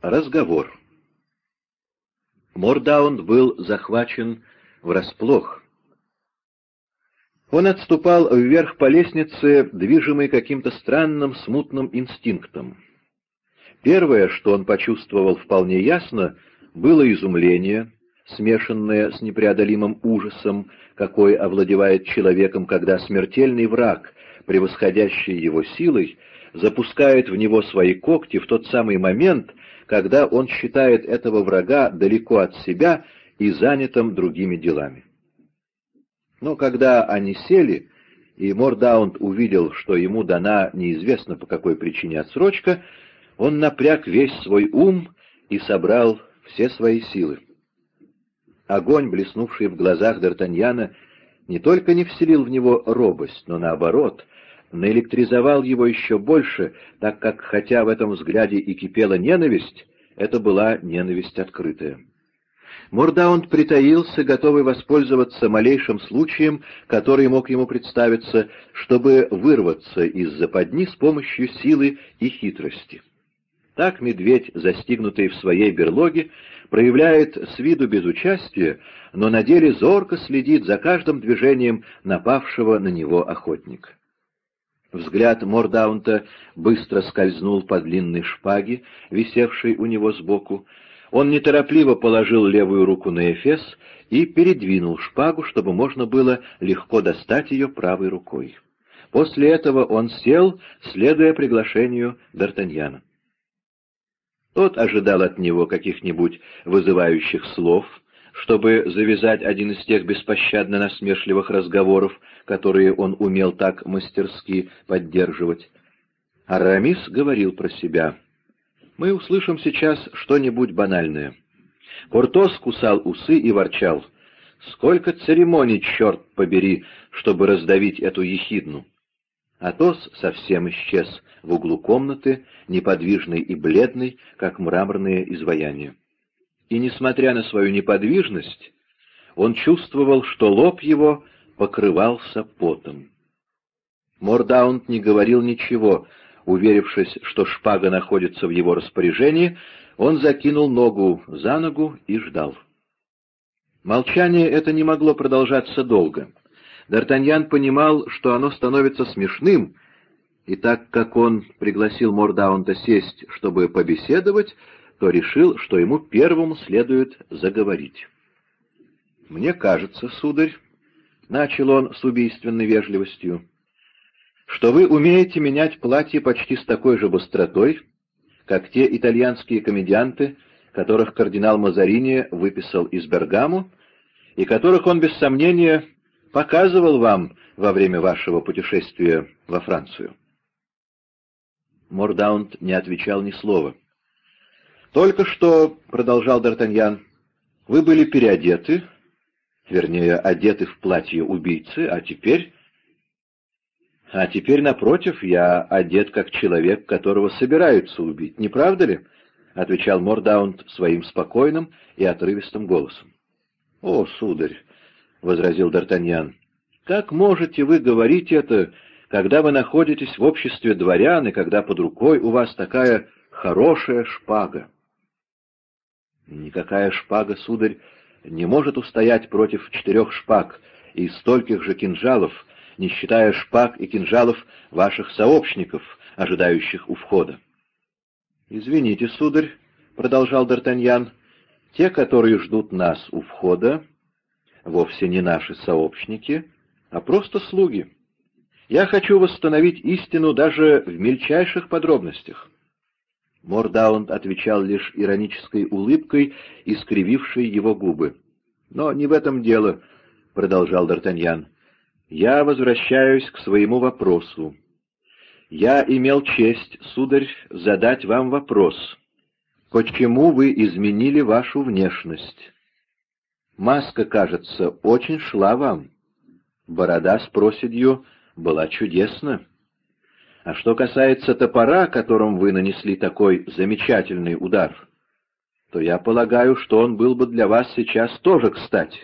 Разговор. Мордаунд был захвачен врасплох. Он отступал вверх по лестнице, движимый каким-то странным смутным инстинктом. Первое, что он почувствовал вполне ясно, было изумление, смешанное с непреодолимым ужасом, какой овладевает человеком, когда смертельный враг, превосходящий его силой, запускает в него свои когти в тот самый момент, когда он считает этого врага далеко от себя и занятым другими делами. Но когда они сели, и Мордаунд увидел, что ему дана неизвестно по какой причине отсрочка, он напряг весь свой ум и собрал все свои силы. Огонь, блеснувший в глазах Д'Артаньяна, не только не вселил в него робость, но наоборот, наэлектризовал его еще больше, так как, хотя в этом взгляде и кипела ненависть, это была ненависть открытая. Мордаунд притаился, готовый воспользоваться малейшим случаем, который мог ему представиться, чтобы вырваться из западни с помощью силы и хитрости. Так медведь, застигнутый в своей берлоге, проявляет с виду безучастие, но на деле зорко следит за каждым движением напавшего на него охотника. Взгляд Мордаунта быстро скользнул по длинной шпаге, висевшей у него сбоку. Он неторопливо положил левую руку на эфес и передвинул шпагу, чтобы можно было легко достать ее правой рукой. После этого он сел, следуя приглашению Д'Артаньяна. Тот ожидал от него каких-нибудь вызывающих слов, чтобы завязать один из тех беспощадно насмешливых разговоров, которые он умел так мастерски поддерживать. Арамис говорил про себя. «Мы услышим сейчас что-нибудь банальное». Портос кусал усы и ворчал. «Сколько церемоний, черт побери, чтобы раздавить эту ехидну!» Атос совсем исчез в углу комнаты, неподвижный и бледный, как мраморное изваяние. И, несмотря на свою неподвижность, он чувствовал, что лоб его покрывался потом. Мордаунд не говорил ничего, уверившись, что шпага находится в его распоряжении, он закинул ногу за ногу и ждал. Молчание это не могло продолжаться долго. Д'Артаньян понимал, что оно становится смешным, и так как он пригласил Мордаунта сесть, чтобы побеседовать, то решил, что ему первому следует заговорить. «Мне кажется, сударь», — начал он с убийственной вежливостью, — «что вы умеете менять платье почти с такой же быстротой, как те итальянские комедианты, которых кардинал Мазарини выписал из Бергаму, и которых он, без сомнения, показывал вам во время вашего путешествия во Францию?» Мордаунд не отвечал ни слова. «Только что, — продолжал Д'Артаньян, — вы были переодеты, вернее, одеты в платье убийцы, а теперь... А теперь, напротив, я одет как человек, которого собираются убить, не правда ли?» — отвечал Мордаунд своим спокойным и отрывистым голосом. «О, сударь!» — возразил Д'Артаньян. «Как можете вы говорить это, когда вы находитесь в обществе дворян и когда под рукой у вас такая хорошая шпага?» «Никакая шпага, сударь, не может устоять против четырех шпаг и стольких же кинжалов, не считая шпаг и кинжалов ваших сообщников, ожидающих у входа». «Извините, сударь», — продолжал Д'Артаньян, — «те, которые ждут нас у входа, вовсе не наши сообщники, а просто слуги. Я хочу восстановить истину даже в мельчайших подробностях». Мордаунд отвечал лишь иронической улыбкой, искривившей его губы. «Но не в этом дело», — продолжал Д'Артаньян. «Я возвращаюсь к своему вопросу. Я имел честь, сударь, задать вам вопрос. Почему вы изменили вашу внешность?» Маска, кажется, очень шла вам. Борода с проседью была чудесна. А что касается топора, которым вы нанесли такой замечательный удар, то я полагаю, что он был бы для вас сейчас тоже кстати.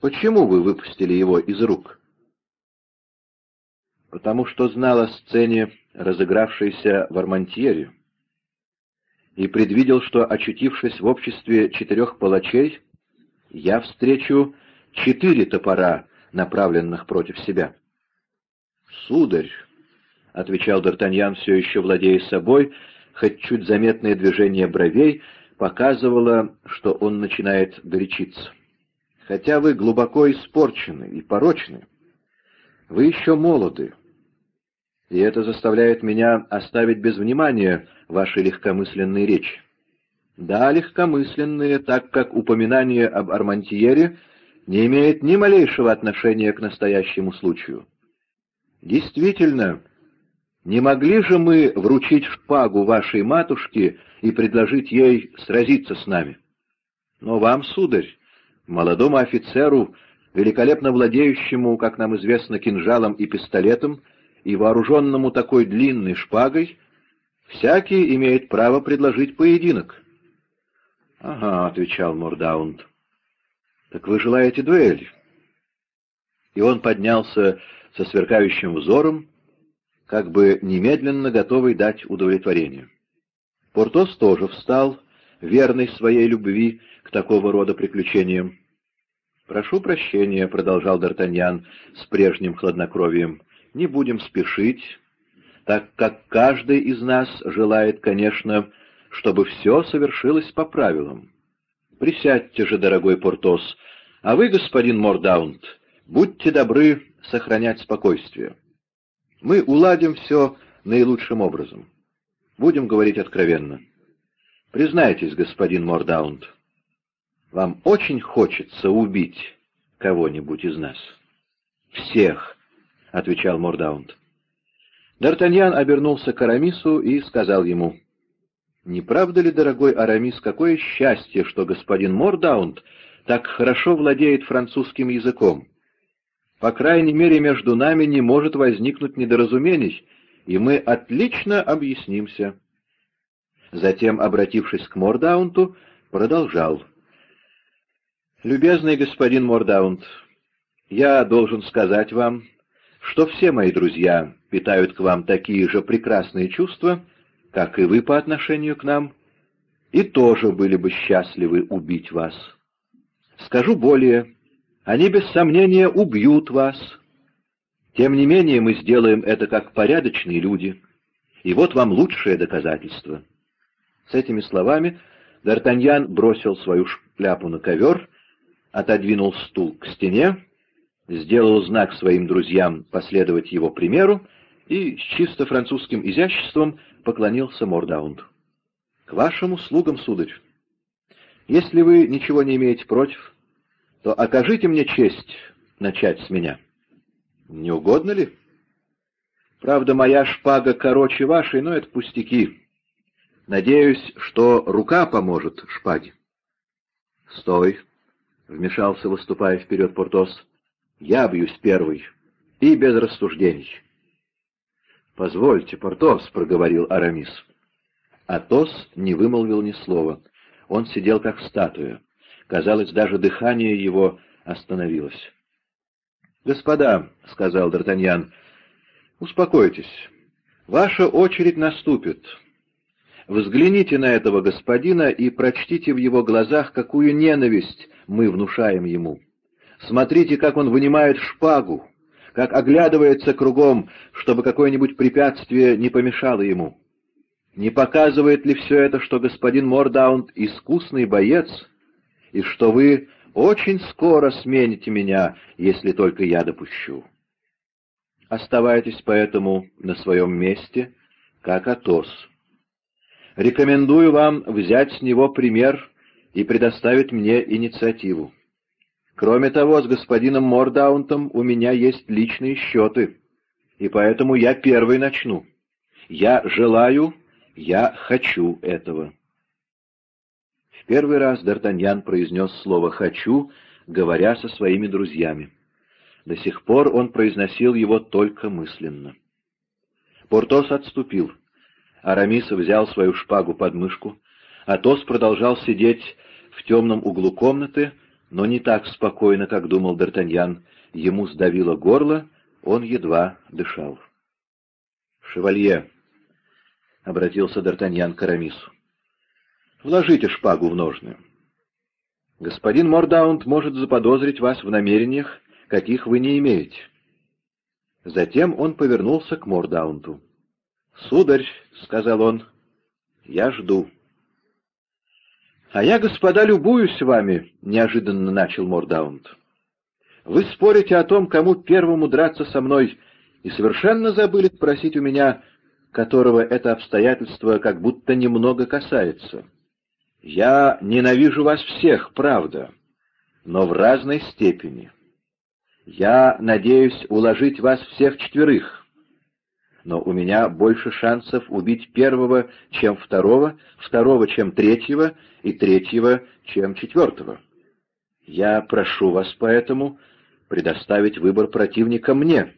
Почему вы выпустили его из рук? Потому что знал о сцене, разыгравшейся в Армантьере. и предвидел, что, очутившись в обществе четырех палачей, я встречу четыре топора, направленных против себя. «Сударь», — отвечал Д'Артаньян, все еще владея собой, хоть чуть заметное движение бровей показывало, что он начинает горячиться. «Хотя вы глубоко испорчены и порочны, вы еще молоды, и это заставляет меня оставить без внимания ваши легкомысленные речи. Да, легкомысленные, так как упоминание об Армантьере не имеет ни малейшего отношения к настоящему случаю. Действительно, не могли же мы вручить шпагу вашей матушке и предложить ей сразиться с нами? Но вам, сударь, молодому офицеру, великолепно владеющему, как нам известно, кинжалом и пистолетом, и вооруженному такой длинной шпагой, всякий имеет право предложить поединок. — Ага, — отвечал Мордаунд. — Так вы желаете дуэль? И он поднялся со сверкающим взором, как бы немедленно готовый дать удовлетворение. Портос тоже встал, верный своей любви к такого рода приключениям. «Прошу прощения», — продолжал Д'Артаньян с прежним хладнокровием, — «не будем спешить, так как каждый из нас желает, конечно, чтобы все совершилось по правилам. Присядьте же, дорогой Портос, а вы, господин Мордаунд, будьте добры сохранять спокойствие. Мы уладим все наилучшим образом. Будем говорить откровенно. Признайтесь, господин Мордаунд, вам очень хочется убить кого-нибудь из нас? — Всех, — отвечал Мордаунд. Д'Артаньян обернулся к Арамису и сказал ему, — Не правда ли, дорогой Арамис, какое счастье, что господин Мордаунд так хорошо владеет французским языком? По крайней мере, между нами не может возникнуть недоразумений, и мы отлично объяснимся. Затем, обратившись к Мордаунту, продолжал — «Любезный господин Мордаунд, я должен сказать вам, что все мои друзья питают к вам такие же прекрасные чувства, как и вы по отношению к нам, и тоже были бы счастливы убить вас. Скажу более, они без сомнения убьют вас. Тем не менее мы сделаем это как порядочные люди, и вот вам лучшее доказательство». С этими словами Д'Артаньян бросил свою шляпу на ковер отодвинул стул к стене, сделал знак своим друзьям последовать его примеру и с чисто французским изяществом поклонился Мордаунду. — К вашим услугам, сударь. Если вы ничего не имеете против, то окажите мне честь начать с меня. — Не угодно ли? — Правда, моя шпага короче вашей, но это пустяки. Надеюсь, что рука поможет шпаге. — Стой! — вмешался, выступая вперед Портос. — Я бьюсь первый, и без рассуждений. — Позвольте, Портос, — проговорил Арамис. Атос не вымолвил ни слова. Он сидел как статуя. Казалось, даже дыхание его остановилось. — Господа, — сказал Д'Артаньян, — успокойтесь. Ваша очередь наступит. Взгляните на этого господина и прочтите в его глазах, какую ненависть мы внушаем ему. Смотрите, как он вынимает шпагу, как оглядывается кругом, чтобы какое-нибудь препятствие не помешало ему. Не показывает ли все это, что господин Мордаунд — искусный боец, и что вы очень скоро смените меня, если только я допущу? Оставайтесь поэтому на своем месте, как Атос. Рекомендую вам взять с него пример и предоставить мне инициативу. Кроме того, с господином Мордаунтом у меня есть личные счеты, и поэтому я первый начну. Я желаю, я хочу этого. Первый раз Д'Артаньян произнес слово «хочу», говоря со своими друзьями. До сих пор он произносил его только мысленно. Портос отступил. Арамис взял свою шпагу под мышку. Атос продолжал сидеть в темном углу комнаты, но не так спокойно, как думал Д'Артаньян. Ему сдавило горло, он едва дышал. «Шевалье», — обратился Д'Артаньян к Арамису, Вложите шпагу в ножны. Господин Мордаунд может заподозрить вас в намерениях, каких вы не имеете. Затем он повернулся к Мордаунту. «Сударь», — сказал он, — «я жду». «А я, господа, любуюсь вами», — неожиданно начал Мордаунд. «Вы спорите о том, кому первому драться со мной, и совершенно забыли спросить у меня, которого это обстоятельство как будто немного касается. Я ненавижу вас всех, правда, но в разной степени. Я надеюсь уложить вас всех четверых» но у меня больше шансов убить первого, чем второго, второго, чем третьего, и третьего, чем четвертого. Я прошу вас поэтому предоставить выбор противника мне.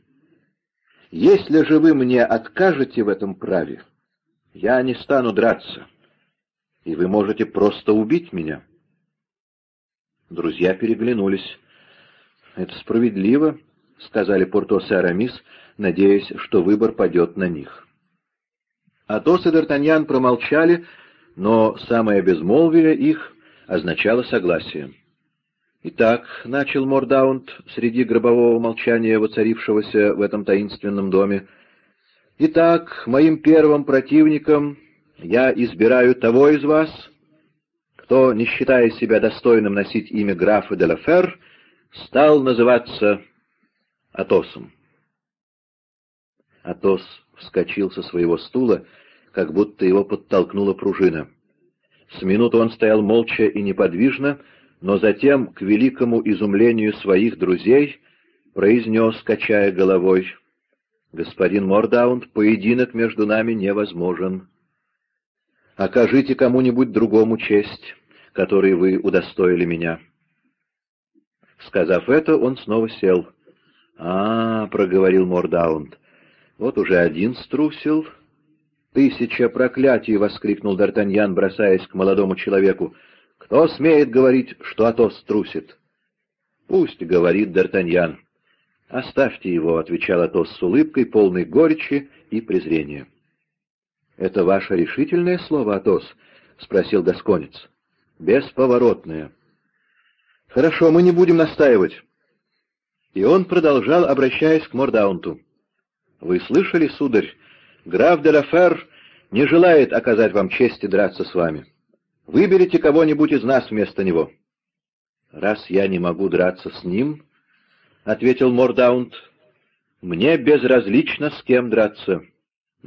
Если же вы мне откажете в этом праве, я не стану драться, и вы можете просто убить меня. Друзья переглянулись. «Это справедливо», — сказали Портос и Арамис, надеясь, что выбор падет на них. Атос и Д'Артаньян промолчали, но самое безмолвие их означало согласие. «Итак», — начал Мордаунд среди гробового молчания, воцарившегося в этом таинственном доме, «Итак, моим первым противником я избираю того из вас, кто, не считая себя достойным носить имя графа де ла Фер, стал называться Атосом». Атос вскочил со своего стула, как будто его подтолкнула пружина. С минуту он стоял молча и неподвижно, но затем, к великому изумлению своих друзей, произнес, качая головой, «Господин Мордаунд, поединок между нами невозможен. Окажите кому-нибудь другому честь, которой вы удостоили меня». Сказав это, он снова сел. «А, — проговорил Мордаунд, — вот уже один струсил, «Тысяча проклятий!» — воскликнул Д'Артаньян, бросаясь к молодому человеку. «Кто смеет говорить, что Атос трусит?» «Пусть говорит Д'Артаньян». «Оставьте его», — отвечал Атос с улыбкой, полной горечи и презрения. «Это ваше решительное слово, Атос?» — спросил Гасконец. «Бесповоротное». «Хорошо, мы не будем настаивать». И он продолжал, обращаясь к Мордаунту. «Вы слышали, сударь, Граф де Лафер не желает оказать вам чести драться с вами. Выберите кого-нибудь из нас вместо него». «Раз я не могу драться с ним», — ответил Мордаунд, — «мне безразлично, с кем драться.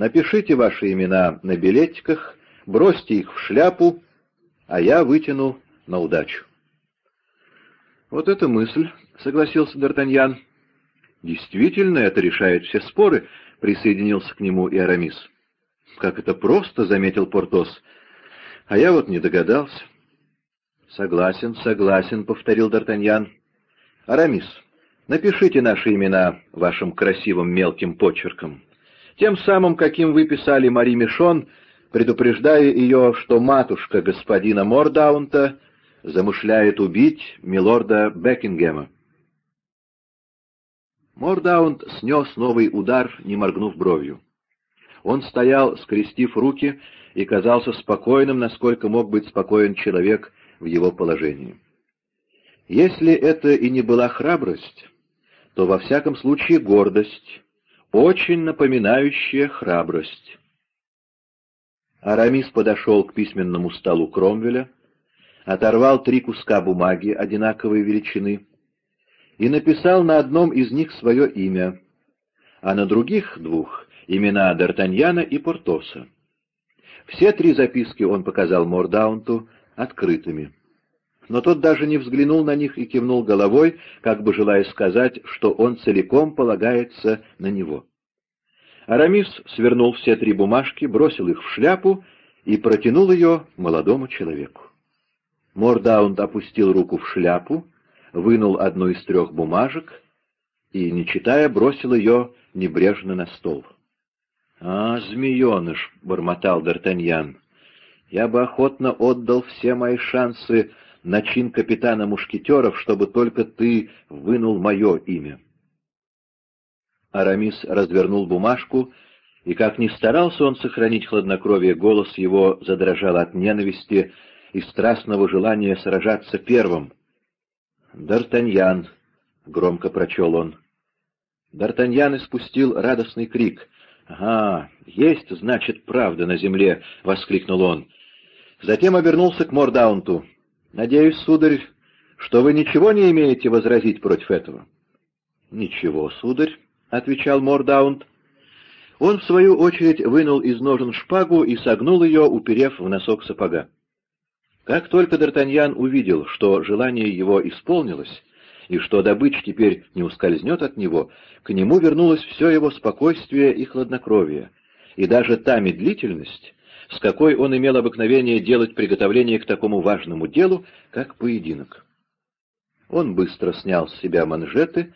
Напишите ваши имена на билетиках, бросьте их в шляпу, а я вытяну на удачу». «Вот эта мысль», — согласился Д'Артаньян. «Действительно, это решает все споры», присоединился к нему и Арамис. «Как это просто!» — заметил Портос. «А я вот не догадался». «Согласен, согласен», — повторил Д'Артаньян. «Арамис, напишите наши имена вашим красивым мелким почерком, тем самым, каким вы писали Мари Мишон, предупреждая ее, что матушка господина Мордаунта замышляет убить милорда Бекингема». Мордаунд снес новый удар, не моргнув бровью. Он стоял, скрестив руки, и казался спокойным, насколько мог быть спокоен человек в его положении. Если это и не была храбрость, то во всяком случае гордость, очень напоминающая храбрость. Арамис подошел к письменному столу Кромвеля, оторвал три куска бумаги одинаковой величины и написал на одном из них свое имя, а на других двух — имена Д'Артаньяна и Портоса. Все три записки он показал Мордаунту открытыми. Но тот даже не взглянул на них и кивнул головой, как бы желая сказать, что он целиком полагается на него. Арамис свернул все три бумажки, бросил их в шляпу и протянул ее молодому человеку. Мордаунд опустил руку в шляпу вынул одну из трех бумажек и, не читая, бросил ее небрежно на стол. — А, змееныш! — бормотал Д'Артаньян. — Я бы охотно отдал все мои шансы на чин капитана мушкетеров, чтобы только ты вынул мое имя. Арамис развернул бумажку И как ни старался он сохранить хладнокровие, голос его задрожал от ненависти и страстного желания сражаться первым. «Д'Артаньян», — громко прочел он. Д'Артаньян испустил радостный крик. «Ага, есть, значит, правда на земле!» — воскликнул он. Затем обернулся к Мордаунту. «Надеюсь, сударь, что вы ничего не имеете возразить против этого?» «Ничего, сударь», — отвечал Мордаунт. Он, в свою очередь, вынул из ножен шпагу и согнул ее, уперев в носок сапога. Как только Д'Артаньян увидел, что желание его исполнилось, и что добыча теперь не ускользнет от него, к нему вернулось все его спокойствие и хладнокровие, и даже та медлительность, с какой он имел обыкновение делать приготовление к такому важному делу, как поединок. Он быстро снял с себя манжеты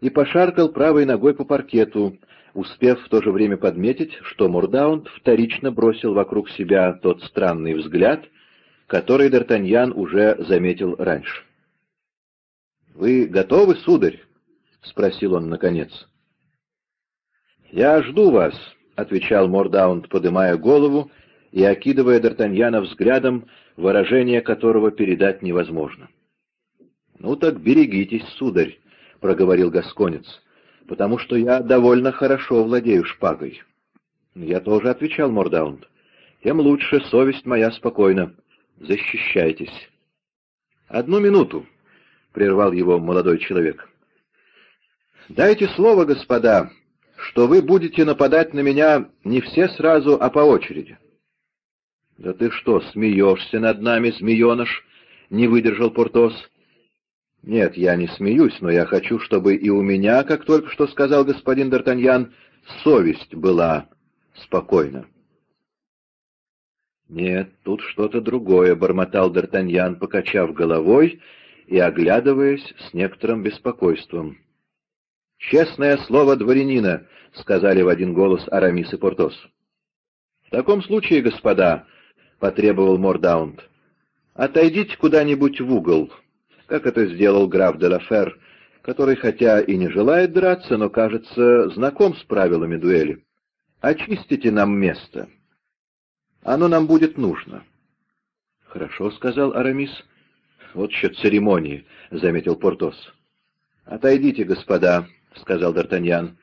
и пошаркал правой ногой по паркету, успев в то же время подметить, что Мурдаунд вторично бросил вокруг себя тот странный взгляд, который Д'Артаньян уже заметил раньше. «Вы готовы, сударь?» — спросил он наконец. «Я жду вас», — отвечал Мордаунд, подымая голову и окидывая Д'Артаньяна взглядом, выражение которого передать невозможно. «Ну так берегитесь, сударь», — проговорил Гасконец потому что я довольно хорошо владею шпагой. Я тоже отвечал Мордаунд. Тем лучше, совесть моя спокойна. Защищайтесь. Одну минуту, — прервал его молодой человек. Дайте слово, господа, что вы будете нападать на меня не все сразу, а по очереди. Да ты что, смеешься над нами, змееныш? — не выдержал Портос. «Нет, я не смеюсь, но я хочу, чтобы и у меня, как только что сказал господин Д'Артаньян, совесть была спокойна». «Нет, тут что-то другое», — бормотал Д'Артаньян, покачав головой и оглядываясь с некоторым беспокойством. «Честное слово дворянина», — сказали в один голос Арамис и Портос. «В таком случае, господа», — потребовал Мордаунд, — «отойдите куда-нибудь в угол» как это сделал граф де Лафер, который хотя и не желает драться, но, кажется, знаком с правилами дуэли. «Очистите нам место. Оно нам будет нужно». «Хорошо», — сказал Арамис. «Вот еще церемонии», — заметил Портос. «Отойдите, господа», — сказал Д'Артаньян.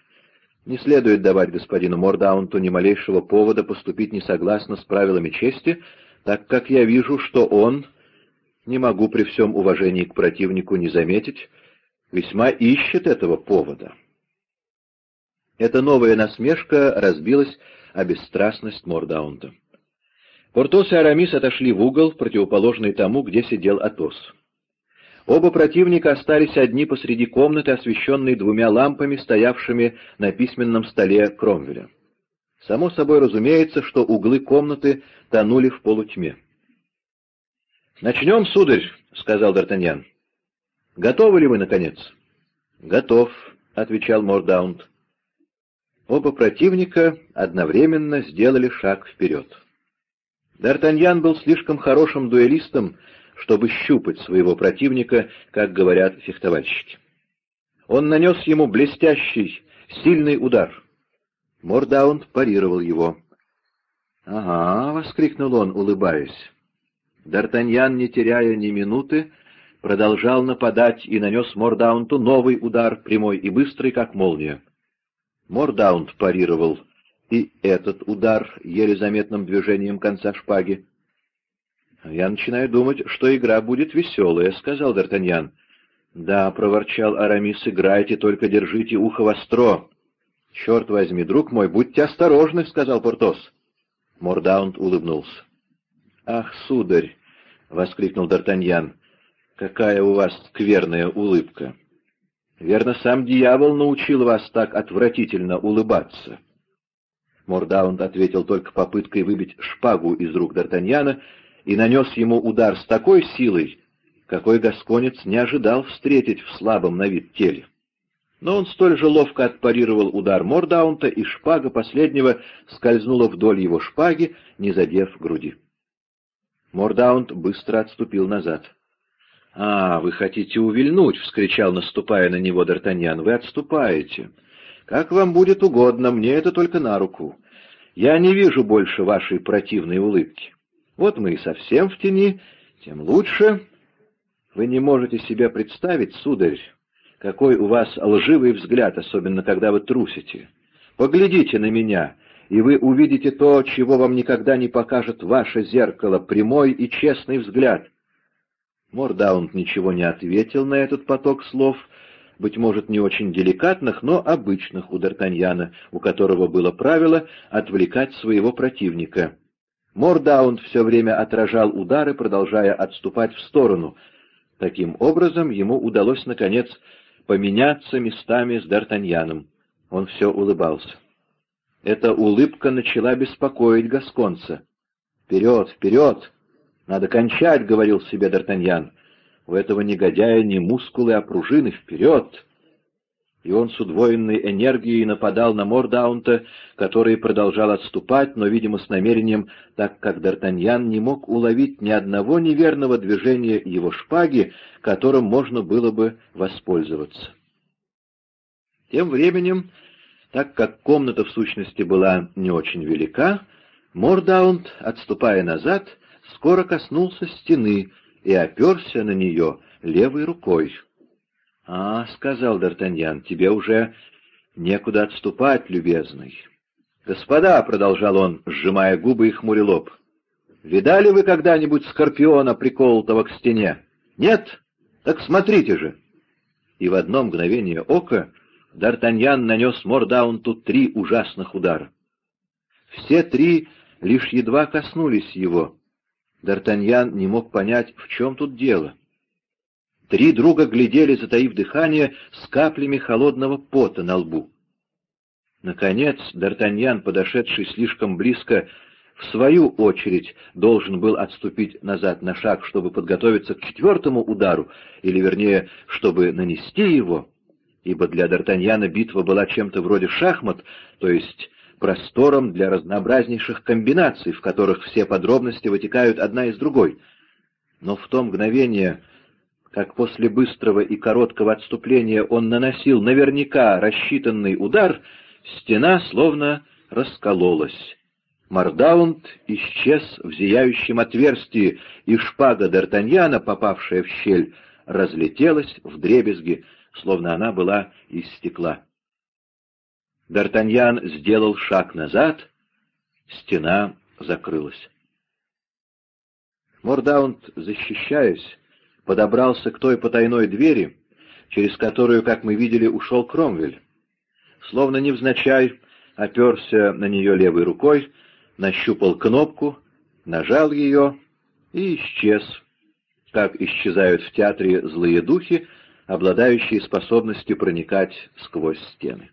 «Не следует давать господину Мордаунту ни малейшего повода поступить несогласно с правилами чести, так как я вижу, что он не могу при всем уважении к противнику не заметить, весьма ищет этого повода. Эта новая насмешка разбилась о бесстрастность Мордаунта. Портос и Арамис отошли в угол, противоположный тому, где сидел Атос. Оба противника остались одни посреди комнаты, освещенной двумя лампами, стоявшими на письменном столе Кромвеля. Само собой разумеется, что углы комнаты тонули в полутьме. «Начнем, сударь», — сказал Д'Артаньян. «Готовы ли вы, наконец?» «Готов», — отвечал Мордаунд. Оба противника одновременно сделали шаг вперед. Д'Артаньян был слишком хорошим дуэлистом, чтобы щупать своего противника, как говорят фехтовальщики. Он нанес ему блестящий, сильный удар. Мордаунд парировал его. «Ага», — воскликнул он, улыбаясь. Д'Артаньян, не теряя ни минуты, продолжал нападать и нанес Мордаунту новый удар, прямой и быстрый, как молния. Мордаунт парировал и этот удар еле заметным движением конца шпаги. «Я начинаю думать, что игра будет веселая», — сказал Д'Артаньян. «Да», — проворчал Арамис, — «играйте, только держите ухо востро». «Черт возьми, друг мой, будьте осторожны», — сказал Портос. Мордаунт улыбнулся. «Ах, сударь!» — воскликнул Д'Артаньян. «Какая у вас скверная улыбка! Верно, сам дьявол научил вас так отвратительно улыбаться!» Мордаунд ответил только попыткой выбить шпагу из рук Д'Артаньяна и нанес ему удар с такой силой, какой гасконец не ожидал встретить в слабом на вид теле. Но он столь же ловко отпарировал удар Мордаунта, и шпага последнего скользнула вдоль его шпаги, не задев груди. Мордаунд быстро отступил назад. «А, вы хотите увильнуть!» — вскричал, наступая на него Д'Артаньян. «Вы отступаете. «Как вам будет угодно, мне это только на руку. Я не вижу больше вашей противной улыбки. Вот мы и совсем в тени, тем лучше. Вы не можете себе представить, сударь, какой у вас лживый взгляд, особенно когда вы трусите. Поглядите на меня, и вы увидите то, чего вам никогда не покажет ваше зеркало, прямой и честный взгляд». Мордаунд ничего не ответил на этот поток слов, быть может, не очень деликатных, но обычных у Д'Артаньяна, у которого было правило отвлекать своего противника. Мордаунд все время отражал удары, продолжая отступать в сторону. Таким образом, ему удалось, наконец, поменяться местами с Д'Артаньяном. Он все улыбался. Эта улыбка начала беспокоить Гасконца. «Вперед, вперед! Надо кончать!» — говорил себе Д'Артаньян. У этого негодяя не мускулы, а пружины. Вперед! И он с удвоенной энергией нападал на Мордаунта, который продолжал отступать, но, видимо, с намерением, так как Д'Артаньян не мог уловить ни одного неверного движения его шпаги, которым можно было бы воспользоваться. Тем временем, так как комната в сущности была не очень велика, Мордаунт, отступая назад, скоро коснулся стены, и оперся на нее левой рукой. — А, — сказал Д'Артаньян, — тебе уже некуда отступать, любезный. — Господа, — продолжал он, сжимая губы и хмуря лоб, — видали вы когда-нибудь скорпиона, приколотого к стене? Нет? Так смотрите же! И в одно мгновение ока Д'Артаньян нанес Мордаунту три ужасных удара. Все три лишь едва коснулись его, Д'Артаньян не мог понять, в чем тут дело. Три друга глядели, затаив дыхание, с каплями холодного пота на лбу. Наконец, Д'Артаньян, подошедший слишком близко, в свою очередь должен был отступить назад на шаг, чтобы подготовиться к четвертому удару, или, вернее, чтобы нанести его, ибо для Д'Артаньяна битва была чем-то вроде шахмат, то есть простором для разнообразнейших комбинаций, в которых все подробности вытекают одна из другой. Но в то мгновение, как после быстрого и короткого отступления он наносил наверняка рассчитанный удар, стена словно раскололась. Мардаунд исчез в зияющем отверстии, и шпага Д'Артаньяна, попавшая в щель, разлетелась в дребезги, словно она была из стекла. Д'Артаньян сделал шаг назад, стена закрылась. Мордаунд, защищаясь, подобрался к той потайной двери, через которую, как мы видели, ушел Кромвель. Словно невзначай, оперся на нее левой рукой, нащупал кнопку, нажал ее и исчез, как исчезают в театре злые духи, обладающие способностью проникать сквозь стены.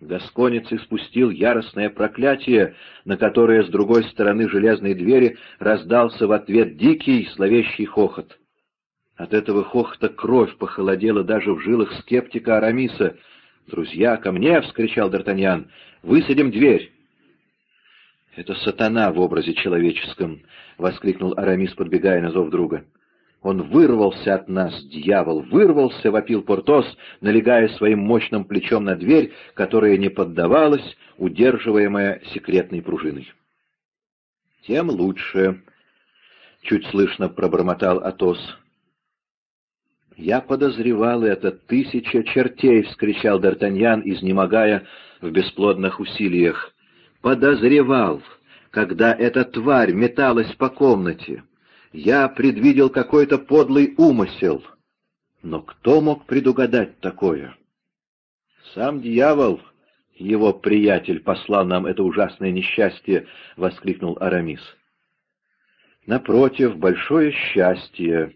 Гасконец испустил яростное проклятие, на которое с другой стороны железной двери раздался в ответ дикий, словещий хохот. От этого хохота кровь похолодела даже в жилах скептика Арамиса. «Друзья, ко мне!» — вскричал Д'Артаньян. «Высадим дверь!» «Это сатана в образе человеческом!» — воскликнул Арамис, подбегая на зов друга. «Он вырвался от нас, дьявол! Вырвался!» — вопил Портос, налегая своим мощным плечом на дверь, которая не поддавалась, удерживаемая секретной пружиной. «Тем лучше!» — чуть слышно пробормотал Атос. «Я подозревал это, тысяча чертей!» — вскричал Д'Артаньян, изнемогая в бесплодных усилиях. «Подозревал, когда эта тварь металась по комнате!» Я предвидел какой-то подлый умысел. Но кто мог предугадать такое? Сам дьявол, его приятель, послал нам это ужасное несчастье, — воскликнул Арамис. Напротив, большое счастье,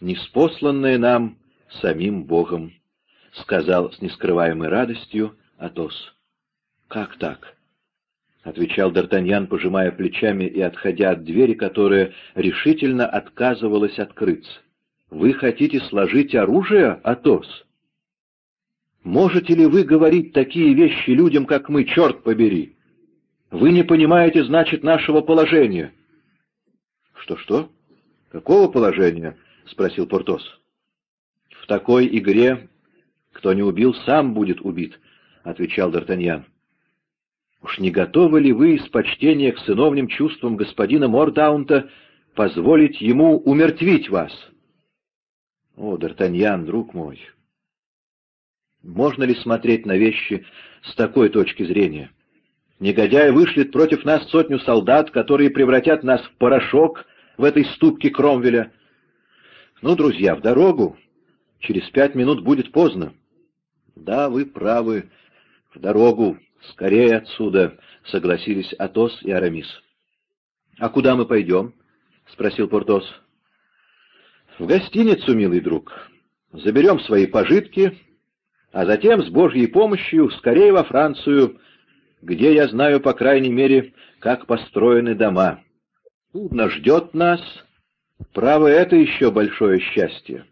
неспосланное нам самим Богом, — сказал с нескрываемой радостью Атос. — Как так? — отвечал Д'Артаньян, пожимая плечами и отходя от двери, которая решительно отказывалась открыться. — Вы хотите сложить оружие, Атос? Можете ли вы говорить такие вещи людям, как мы, черт побери? Вы не понимаете, значит, нашего положения. Что — Что-что? Какого положения? — спросил Портос. — В такой игре Кто не убил, сам будет убит, — отвечал Д'Артаньян. Уж не готовы ли вы из почтения к сыновним чувствам господина Мордаунта позволить ему умертвить вас? О, Д'Артаньян, друг мой, можно ли смотреть на вещи с такой точки зрения? Негодяй вышлет против нас сотню солдат, которые превратят нас в порошок в этой ступке Кромвеля. Ну, друзья, в дорогу. Через пять минут будет поздно. Да, вы правы. В дорогу. Скорее отсюда, — согласились Атос и Арамис. — А куда мы пойдем? — спросил Портос. — В гостиницу, милый друг. Заберем свои пожитки, а затем, с Божьей помощью, скорее во Францию, где я знаю, по крайней мере, как построены дома. Судно ждет нас. Право, это еще большое счастье.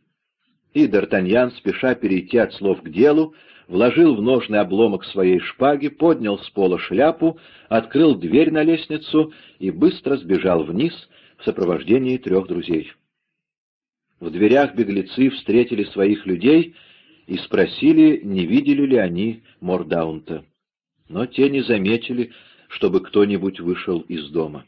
И Д'Артаньян, спеша перейти от слов к делу, вложил в ножный обломок своей шпаги, поднял с пола шляпу, открыл дверь на лестницу и быстро сбежал вниз в сопровождении трех друзей. В дверях беглецы встретили своих людей и спросили, не видели ли они Мордаунта. Но те не заметили, чтобы кто-нибудь вышел из дома.